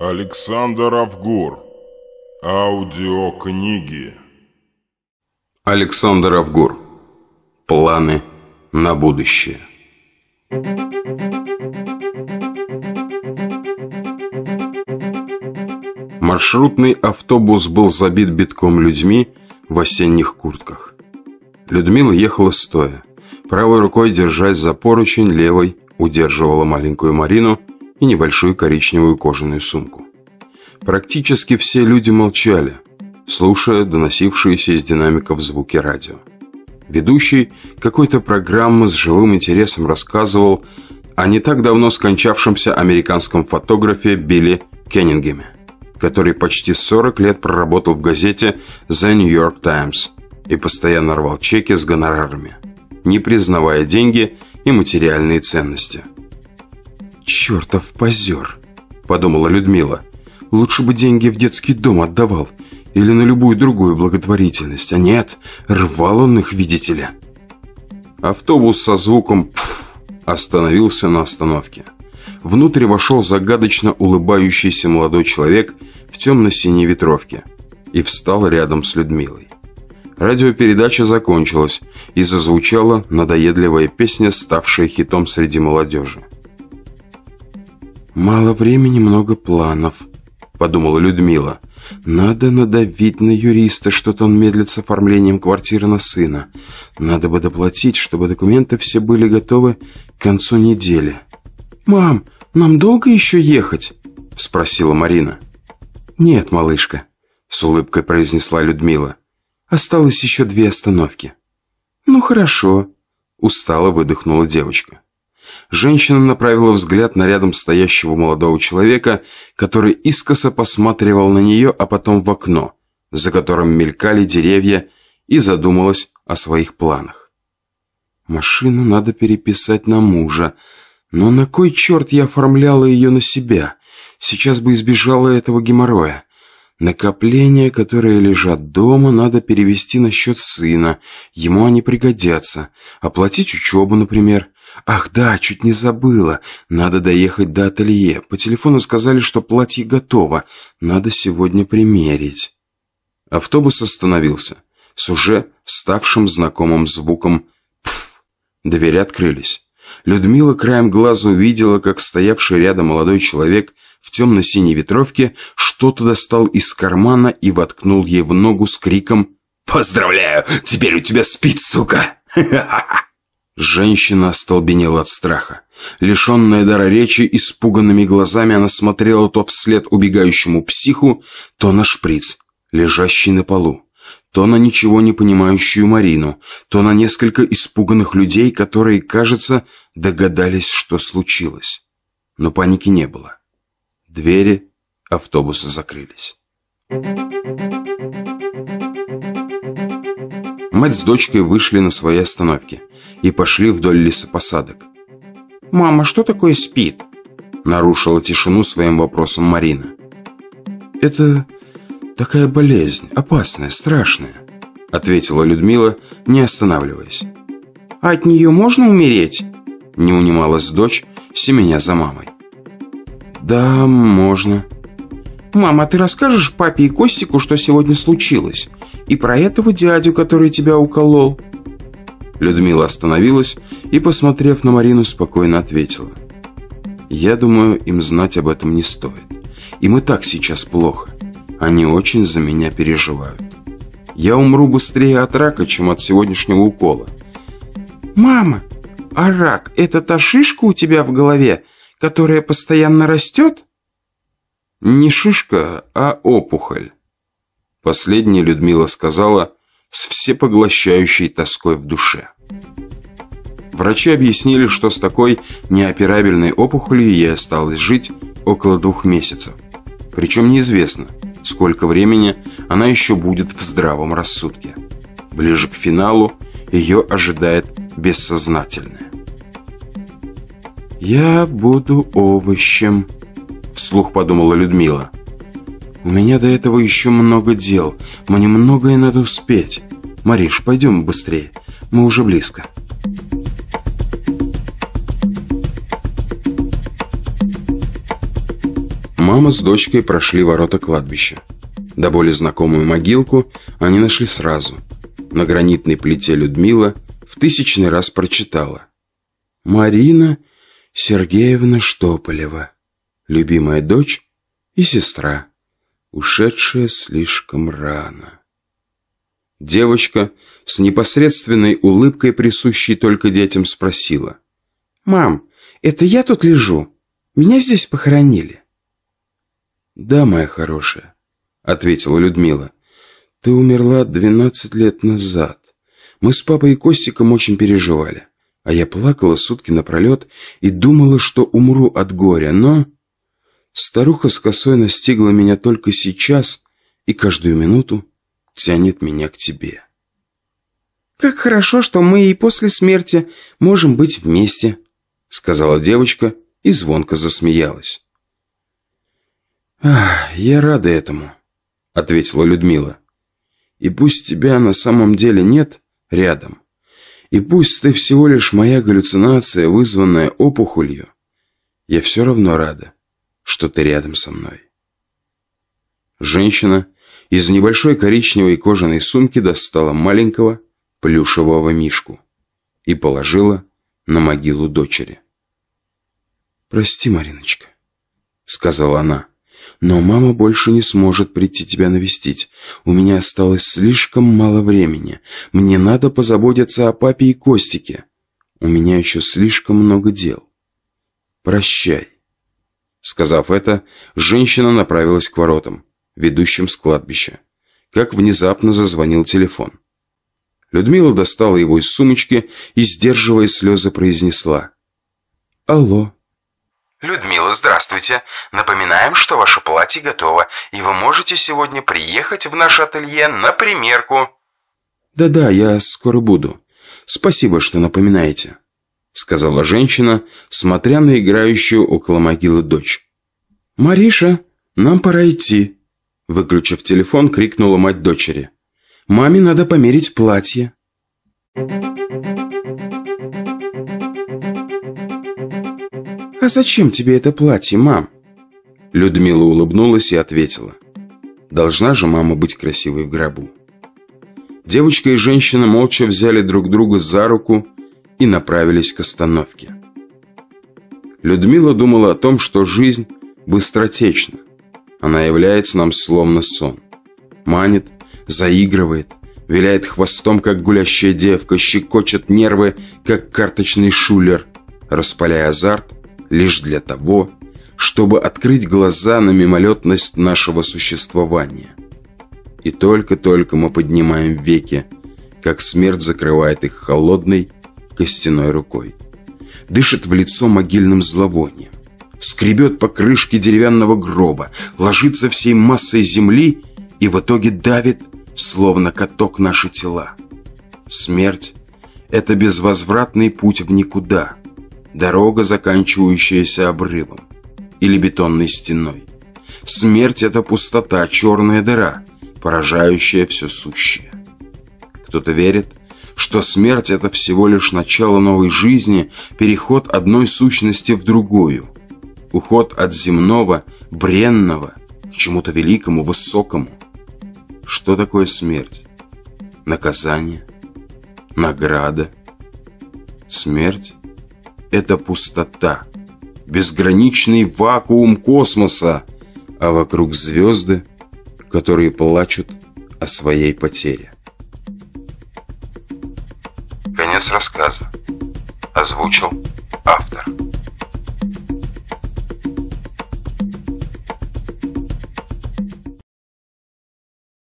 Александр Авгур. Аудиокниги. Александр Авгур. Планы на будущее. Маршрутный автобус был забит битком людьми в осенних куртках. Людмила ехала стоя. Правой рукой, держась за поручень, левой удерживала маленькую Марину и небольшую коричневую кожаную сумку. Практически все люди молчали, слушая доносившиеся из динамиков звуки радио. Ведущий какой-то программы с живым интересом рассказывал о не так давно скончавшемся американском фотографе Билли Кеннингеме, который почти 40 лет проработал в газете The New York Times и постоянно рвал чеки с гонорарами, не признавая деньги и материальные ценности. «Чертов позер!» – подумала Людмила. «Лучше бы деньги в детский дом отдавал или на любую другую благотворительность, а нет, рвал он их, видите ли». Автобус со звуком «пф» остановился на остановке. Внутрь вошел загадочно улыбающийся молодой человек в темно-синей ветровке и встал рядом с Людмилой. Радиопередача закончилась, и зазвучала надоедливая песня, ставшая хитом среди молодежи. «Мало времени, много планов», — подумала Людмила. «Надо надавить на юриста, что-то он медлит с оформлением квартиры на сына. Надо бы доплатить, чтобы документы все были готовы к концу недели». «Мам, нам долго еще ехать?» — спросила Марина. «Нет, малышка», — с улыбкой произнесла Людмила. Осталось еще две остановки. Ну хорошо, устало выдохнула девочка. Женщина направила взгляд на рядом стоящего молодого человека, который искоса посматривал на нее, а потом в окно, за которым мелькали деревья, и задумалась о своих планах. Машину надо переписать на мужа, но на кой черт я оформляла ее на себя? Сейчас бы избежала этого геморроя. Накопления, которые лежат дома, надо перевести на счет сына. Ему они пригодятся. Оплатить учебу, например. Ах да, чуть не забыла. Надо доехать до ателье. По телефону сказали, что платье готово. Надо сегодня примерить. Автобус остановился. С уже ставшим знакомым звуком «пф». Двери открылись. Людмила краем глаза увидела, как стоявший рядом молодой человек в темно-синей ветровке что-то достал из кармана и воткнул ей в ногу с криком «Поздравляю! Теперь у тебя спит, сука!» Женщина остолбенела от страха. Лишенная дара речи, испуганными глазами она смотрела то вслед убегающему психу, то на шприц, лежащий на полу то на ничего не понимающую Марину, то на несколько испуганных людей, которые, кажется, догадались, что случилось. Но паники не было. Двери автобуса закрылись. Мать с дочкой вышли на своей остановке и пошли вдоль лесопосадок. «Мама, что такое спит?» Нарушила тишину своим вопросом Марина. «Это такая болезнь, опасная, страшная», ответила Людмила, не останавливаясь. «А от нее можно умереть?» Не унималась дочь, семеня за мамой. «Да, можно». «Мама, ты расскажешь папе и Костику, что сегодня случилось? И про этого дядю, который тебя уколол?» Людмила остановилась и, посмотрев на Марину, спокойно ответила. «Я думаю, им знать об этом не стоит. Им и так сейчас плохо. Они очень за меня переживают. Я умру быстрее от рака, чем от сегодняшнего укола. «Мама, а рак – это та шишка у тебя в голове, которая постоянно растет?» «Не шишка, а опухоль». Последняя Людмила сказала с всепоглощающей тоской в душе. Врачи объяснили, что с такой неоперабельной опухолью ей осталось жить около двух месяцев. Причем неизвестно – сколько времени она еще будет в здравом рассудке. Ближе к финалу ее ожидает бессознательное. «Я буду овощем», — вслух подумала Людмила. «У меня до этого еще много дел. Мне многое надо успеть. Мариш, пойдем быстрее. Мы уже близко. Мама с дочкой прошли ворота кладбища. До более знакомую могилку они нашли сразу. На гранитной плите Людмила в тысячный раз прочитала. «Марина Сергеевна Штополева, любимая дочь и сестра, ушедшая слишком рано». Девочка с непосредственной улыбкой, присущей только детям, спросила. «Мам, это я тут лежу? Меня здесь похоронили?» «Да, моя хорошая», — ответила Людмила. «Ты умерла двенадцать лет назад. Мы с папой и Костиком очень переживали, а я плакала сутки напролет и думала, что умру от горя, но...» Старуха с косой настигла меня только сейчас и каждую минуту тянет меня к тебе. «Как хорошо, что мы и после смерти можем быть вместе», — сказала девочка и звонко засмеялась. «Ах, я рада этому», — ответила Людмила. «И пусть тебя на самом деле нет рядом, и пусть ты всего лишь моя галлюцинация, вызванная опухолью, я все равно рада, что ты рядом со мной». Женщина из небольшой коричневой кожаной сумки достала маленького плюшевого мишку и положила на могилу дочери. «Прости, Мариночка», — сказала она, — «но мама больше не сможет прийти тебя навестить. У меня осталось слишком мало времени. Мне надо позаботиться о папе и Костике. У меня еще слишком много дел. Прощай». Сказав это, женщина направилась к воротам ведущим с кладбища. Как внезапно зазвонил телефон. Людмила достала его из сумочки и, сдерживая слезы, произнесла. «Алло». «Людмила, здравствуйте. Напоминаем, что ваше платье готово, и вы можете сегодня приехать в наше ателье на примерку». «Да-да, я скоро буду. Спасибо, что напоминаете», — сказала женщина, смотря на играющую около могилы дочь. «Мариша, нам пора идти». Выключив телефон, крикнула мать дочери. «Маме надо померить платье». «А зачем тебе это платье, мам?» Людмила улыбнулась и ответила. «Должна же мама быть красивой в гробу». Девочка и женщина молча взяли друг друга за руку и направились к остановке. Людмила думала о том, что жизнь быстротечна. Она является нам словно сон. Манит, заигрывает, виляет хвостом, как гулящая девка, щекочет нервы, как карточный шулер, распаляя азарт лишь для того, чтобы открыть глаза на мимолетность нашего существования. И только-только мы поднимаем веки, как смерть закрывает их холодной костяной рукой. Дышит в лицо могильным зловонием скребет по крышке деревянного гроба, ложится всей массой земли и в итоге давит, словно каток наши тела. Смерть — это безвозвратный путь в никуда, дорога, заканчивающаяся обрывом или бетонной стеной. Смерть — это пустота, черная дыра, поражающая все сущее. Кто-то верит, что смерть — это всего лишь начало новой жизни, переход одной сущности в другую — уход от земного, бренного к чему-то великому, высокому. Что такое смерть? Наказание? Награда? Смерть – это пустота, безграничный вакуум космоса, а вокруг звезды, которые плачут о своей потере. Конец рассказа. Озвучил автор.